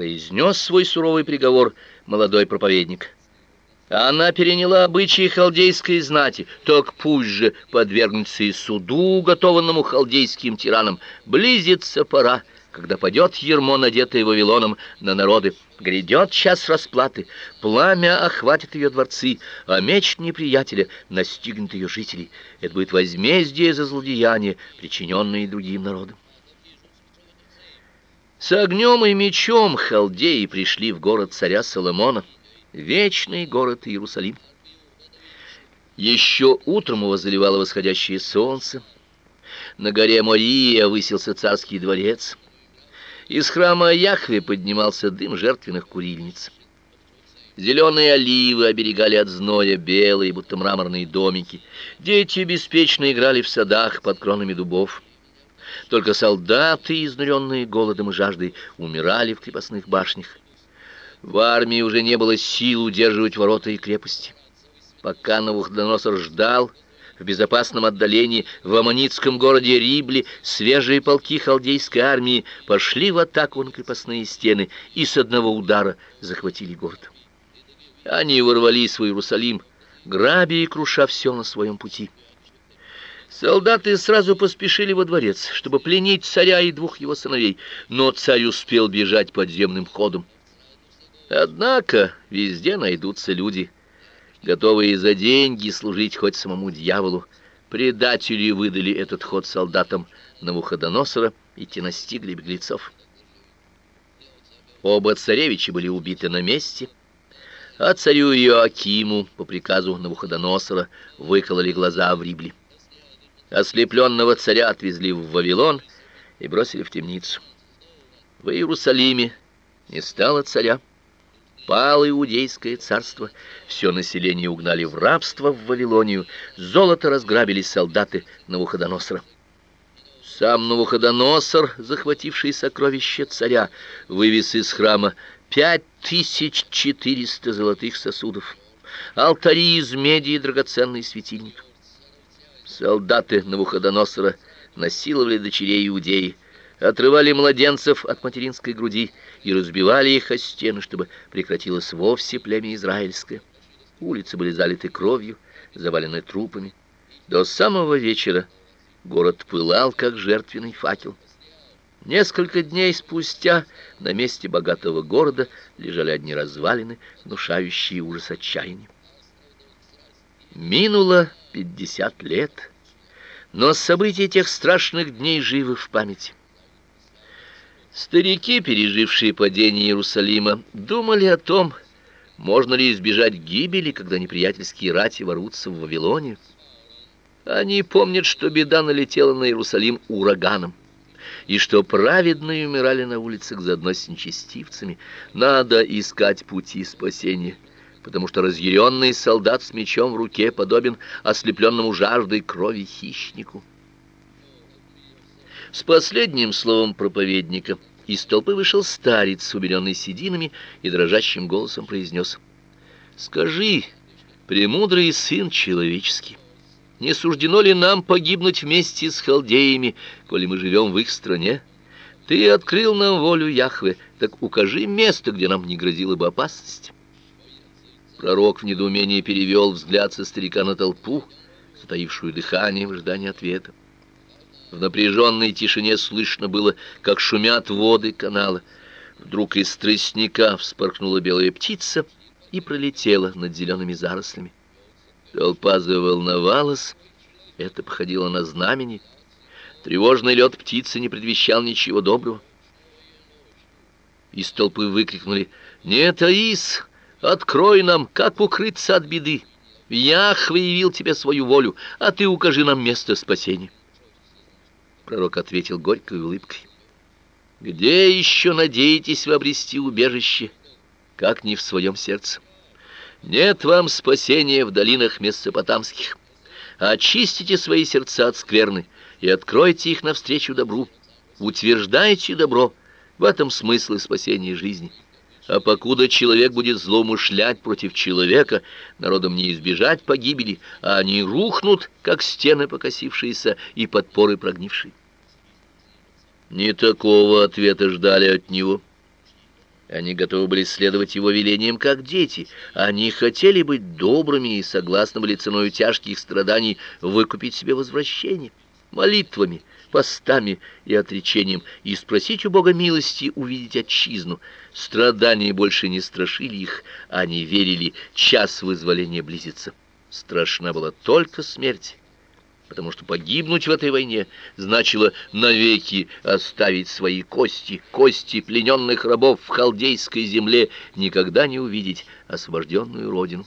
произнес свой суровый приговор молодой проповедник. Она переняла обычаи халдейской знати, так пусть же подвергнется и суду, уготованному халдейским тиранам. Близится пора, когда падет ермо, надетое Вавилоном на народы. Грядет час расплаты, пламя охватит ее дворцы, а меч неприятеля настигнет ее жителей. Это будет возмездие за злодеяния, причиненные другим народам. С огнем и мечом халдеи пришли в город царя Соломона вечный город Иерусалим. Еще утром его заливало восходящее солнце. На горе Мория высился царский дворец. Из храма Яхве поднимался дым жертвенных курильниц. Зеленые оливы оберегали от зноя белые, будто мраморные домики. Дети беспечно играли в садах под кронами дубов. Только солдаты, изнуренные голодом и жаждой, умирали в крепостных башнях. В армии уже не было сил удерживать ворота и крепости. Пока Навуходоносор ждал, в безопасном отдалении в аммонитском городе Рибли свежие полки халдейской армии пошли в атаку на крепостные стены и с одного удара захватили город. Они ворвались в Иерусалим, грабя и круша все на своем пути. Солдаты сразу поспешили во дворец, чтобы пленить царя и двух его сыновей, но царь успел бежать подземным ходом. Однако везде найдутся люди, готовые за деньги служить хоть самому дьяволу. Предатели выдали этот ход солдатам Навуходоносора, и те настигли беглецов. Оба царевича были убиты на месте, а царю Иоакиму по приказу Навуходоносора выкололи глаза в Рибле. Ослепленного царя отвезли в Вавилон и бросили в темницу. В Иерусалиме не стало царя. Пало иудейское царство, все население угнали в рабство в Вавилонию, золото разграбили солдаты Навуходоносора. Сам Навуходоносор, захвативший сокровища царя, вывез из храма пять тысяч четыреста золотых сосудов, алтари из меди и драгоценный светильник. Солдаты Навуходоносора насиловали дочерей Иудеи, отрывали младенцев от материнской груди и разбивали их о стены, чтобы прекратилось вовсе племя израильское. Улицы были залиты кровью, завалены трупами. До самого вечера город пылал, как жертвенный факел. Несколько дней спустя на месте богатого города лежали одни развалины, внушающие ужас отчаяния. Минуло пятьдесят лет, но события тех страшных дней живы в памяти. Старики, пережившие падение Иерусалима, думали о том, можно ли избежать гибели, когда неприятельские рати ворвутся в Вавилонию. Они помнят, что беда налетела на Иерусалим ураганом, и что праведные умирали на улицах заодно с нечестивцами. Надо искать пути спасения, потому что разъяренный солдат с мечом в руке подобен ослепленному жаждой крови хищнику. С последним словом проповедника из толпы вышел старец, убеленный сединами, и дрожащим голосом произнес: "Скажи, премудрый сын человеческий, не суждено ли нам погибнуть вместе с халдеями, коли мы живем в их стране? Ты открыл нам волю Яхве, так укажи место, где нам не грозила бы опасность". Пророк в недоумении перевел взгляд со старика на толпу, затаившую дыхание в ожидании ответа. В напряженной тишине слышно было, как шумят воды канала. Вдруг из тростника вспорхнула белая птица и пролетела над зелеными зарослями. Толпа заволновалась, это походило на знамение. Тревожный лед птицы не предвещал ничего доброго. Из толпы выкрикнули «Нет, Аис, открой нам, как укрыться от беды! Яхве явил тебе свою волю, а ты укажи нам место спасения!» Пророк ответил горькой улыбкой. Где еще надеетесь вы обрести убежище, как не в своем сердце? Нет вам спасения в долинах месопотамских. Очистите свои сердца от скверны и откройте их навстречу добру. Утверждайте добро, в этом смысл спасения жизни. А покуда человек будет злоумышлять против человека, народам не избежать погибели, а они рухнут, как стены покосившиеся и подпоры прогнившие. Не такого ответа ждали от него. Они готовы были следовать его велениям, как дети. Они хотели быть добрыми и согласно были ценой тяжких страданий выкупить себе возвращение молитвами, постами и отречением, и спросить у Бога милости увидеть отчизну. Страдания больше не страшили их, они верили, час вызволения близится. Страшна была только смерть, потому что погибнуть в этой войне значило навеки оставить свои кости, кости плененных рабов в халдейской земле, никогда не увидеть освобожденную родину.